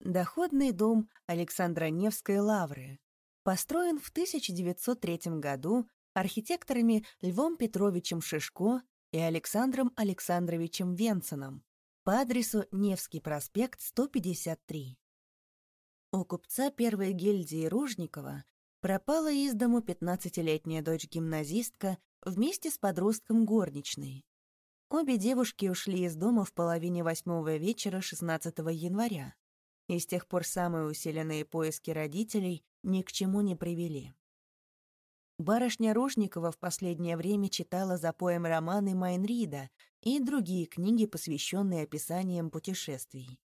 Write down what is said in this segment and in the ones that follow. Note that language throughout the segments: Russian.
Доходный дом Александра Невской лавры. Построен в 1903 году архитекторами Львом Петровичем Шишко и Александром Александровичем Венценом по адресу Невский проспект, 153. У купца первой гильдии Ружникова пропала из дому 15-летняя дочь-гимназистка вместе с подростком горничной. Обе девушки ушли из дома в половине восьмого вечера 16 января, и с тех пор самые усиленные поиски родителей ни к чему не привели. Барышня Ружникова в последнее время читала за поем романы Майнрида и другие книги, посвященные описаниям путешествий.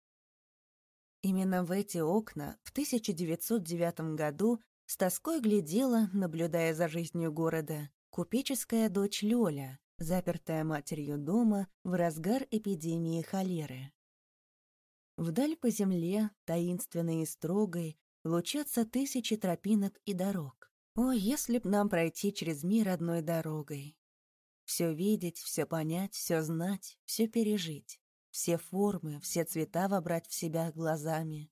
Именно в эти окна в 1909 году с тоской глядела, наблюдая за жизнью города, купеческая дочь Лёля, запертая матерью дома в разгар эпидемии холеры. Вдаль по земле, таинственной и строгой, лучатся тысячи тропинок и дорог. О, если б нам пройти через мир одной дорогой! Все видеть, все понять, все знать, все пережить. Все формы, все цвета вобрать в себя глазами.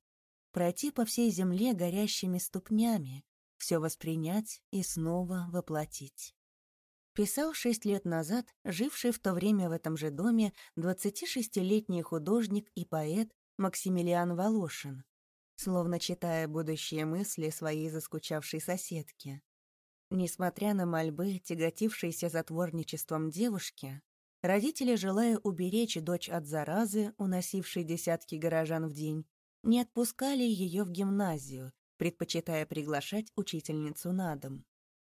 Пройти по всей земле горящими ступнями, все воспринять и снова воплотить. Писал шесть лет назад, живший в то время в этом же доме 26-летний художник и поэт Максимилиан Волошин, словно читая будущие мысли своей заскучавшей соседки. Несмотря на мольбы, тяготившиеся затворничеством девушки, родители, желая уберечь дочь от заразы, уносившей десятки горожан в день, не отпускали ее в гимназию, предпочитая приглашать учительницу на дом.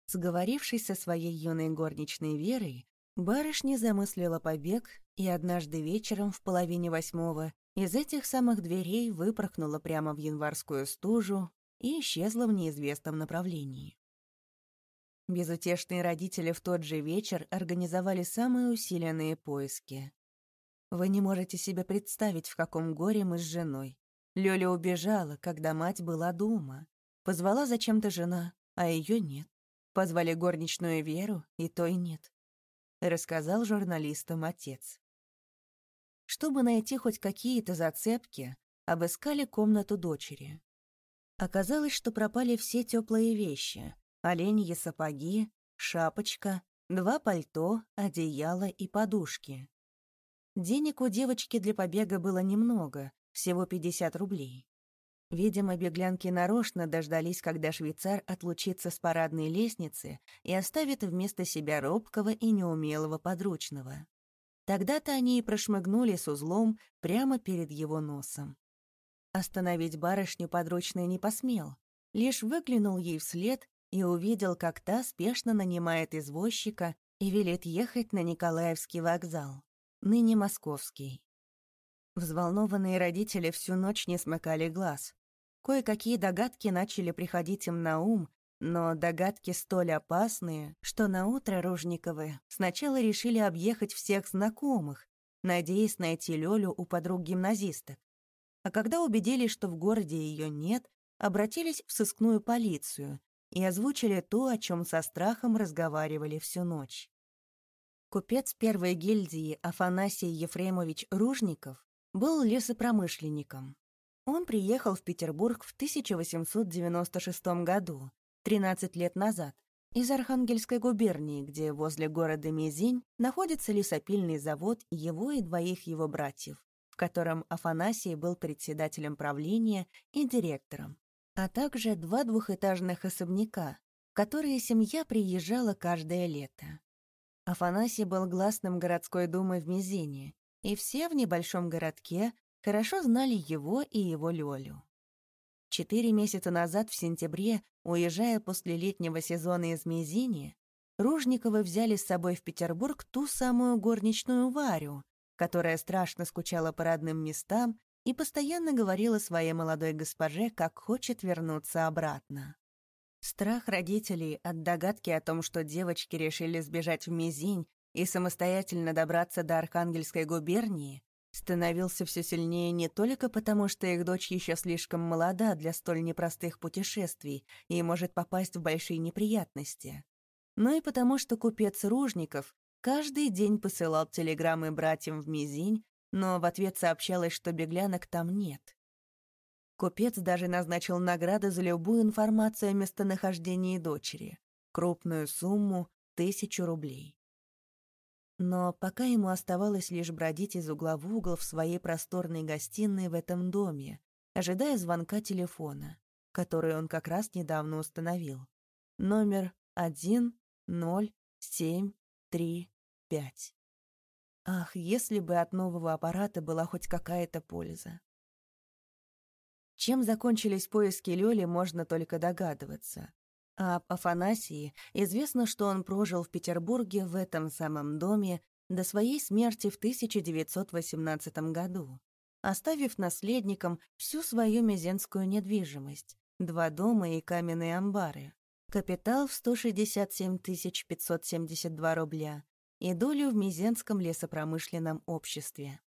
Сговорившись со своей юной горничной Верой, барышня замыслила побег и однажды вечером в половине восьмого из этих самых дверей выпорхнула прямо в январскую стужу и исчезла в неизвестном направлении. Безутешные родители в тот же вечер организовали самые усиленные поиски. Вы не можете себе представить, в каком горе мы с женой. Лёля убежала, когда мать была дома. Позвала зачем-то жена, а ее нет. Позвали горничную Веру, и той нет. Рассказал журналистам отец. Чтобы найти хоть какие-то зацепки, обыскали комнату дочери. Оказалось, что пропали все теплые вещи. Оленьи сапоги, шапочка, два пальто, одеяло и подушки. Денег у девочки для побега было немного, всего 50 рублей. Видимо, беглянки нарочно дождались, когда швейцар отлучится с парадной лестницы и оставит вместо себя робкого и неумелого подручного. Тогда-то они и прошмыгнули с узлом прямо перед его носом. Остановить барышню подручный не посмел, лишь выглянул ей вслед и увидел, как та спешно нанимает извозчика и велит ехать на Николаевский вокзал, ныне московский. Взволнованные родители всю ночь не смыкали глаз. Кое-какие догадки начали приходить им на ум, но догадки столь опасные, что наутро Ружниковы сначала решили объехать всех знакомых, надеясь найти Лёлю у подруг гимназисток. А когда убедились, что в городе ее нет, обратились в сыскную полицию и озвучили то, о чем со страхом разговаривали всю ночь. Купец первой гильдии Афанасий Ефремович Ружников был лесопромышленником. Он приехал в Петербург в 1896 году, 13 лет назад, из Архангельской губернии, где возле города Мизинь находится лесопильный завод его и двоих его братьев, в котором Афанасий был председателем правления и директором, а также два двухэтажных особняка, в которые семья приезжала каждое лето. Афанасий был гласным городской думы в Мизине, и все в небольшом городке хорошо знали его и его Лёлю. Четыре месяца назад, в сентябре, уезжая после летнего сезона из Мизини, Ружниковы взяли с собой в Петербург ту самую горничную Варю, которая страшно скучала по родным местам и постоянно говорила своей молодой госпоже, как хочет вернуться обратно. Страх родителей от догадки о том, что девочки решили сбежать в Мизинь и самостоятельно добраться до Архангельской губернии, становился все сильнее не только потому, что их дочь еще слишком молода для столь непростых путешествий и может попасть в большие неприятности, но и потому, что купец Ружников каждый день посылал телеграммы братьям в Мизинь, но в ответ сообщалось, что беглянок там нет. Купец даже назначил награды за любую информацию о местонахождении дочери. Крупную сумму — тысячу рублей. Но пока ему оставалось лишь бродить из угла в угол в своей просторной гостиной в этом доме, ожидая звонка телефона, который он как раз недавно установил. Номер 10735. Ах, если бы от нового аппарата была хоть какая-то польза. Чем закончились поиски Лёли, можно только догадываться. Об Афанасии известно, что он прожил в Петербурге в этом самом доме до своей смерти в 1918 году, оставив наследникам всю свою мезенскую недвижимость, два дома и каменные амбары, капитал в 167 572 рубля и долю в Мизенском лесопромышленном обществе.